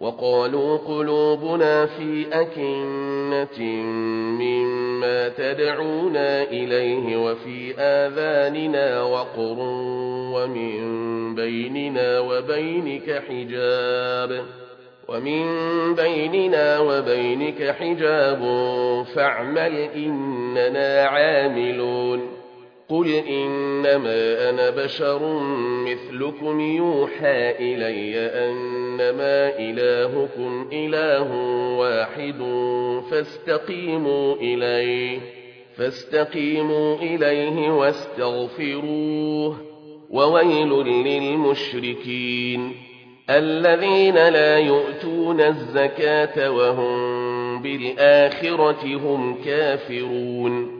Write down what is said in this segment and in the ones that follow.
وقالوا قلوبنا في أكنة مما تدعونا إليه وفي آذاننا وقر ومن بيننا وبينك حجاب ومن بيننا وبينك حجاب فاعمل إننا عاملون قل إنما أنا بشر مثلكم يوحى إلي أنما إلهكم إله واحد فاستقيموا إليه فاستقيموا إليه واستغفروه وويل للمشركين الذين لا يؤتون الزكاة وهم بالآخرة هم كافرون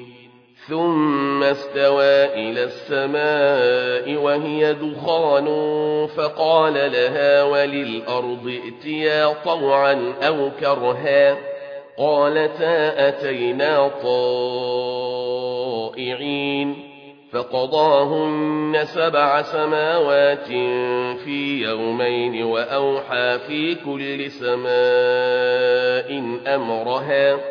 ثم استوى إلى السماء وهي دخان فقال لها وللأرض ائتيا طوعا أو كرها قالتا أتينا طائعين فقضاهن سبع سماوات في يومين وأوحى في كل سماء أمرها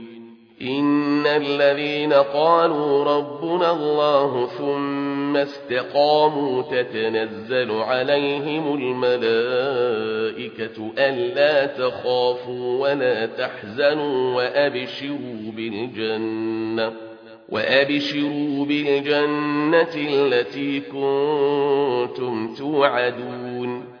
إن الذين قالوا ربنا الله ثم استقاموا تتنزل عليهم الملائكة ألا تخافوا ولا تحزنوا وأبشروا بالجنة وأبشروا بالجنة التي كنتم توعدون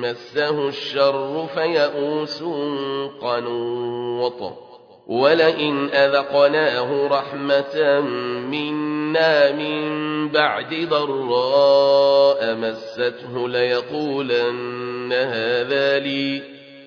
مسه الشر فيئوس قنوط ولئن أذقناه رحمة منا من بعد ضراء مسته ليقولن هذا لي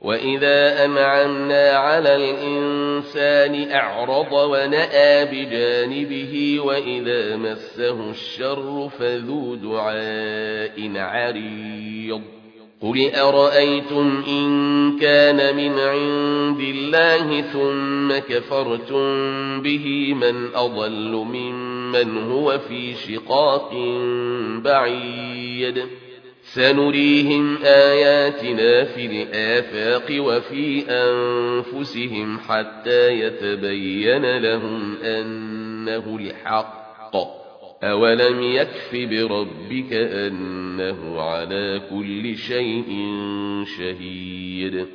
وإذا أنعمنا على الإنسان أعرض ونأى بجانبه وإذا مسه الشر فذو دعاء عريض قل أرأيتم إن كان من عند الله ثم كفرتم به من أضل ممن هو في شقاق بعيد سنريهم آياتنا في الآفاق وفي أنفسهم حتى يتبين لهم أنه الحق. أولم يكف بربك أنه على كل شيء شهيد.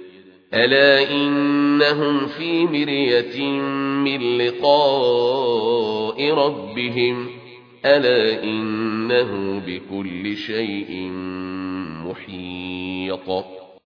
ألا إنهم في مرية من لقاء ربهم؟ ألا إنه بكل شيء محيط.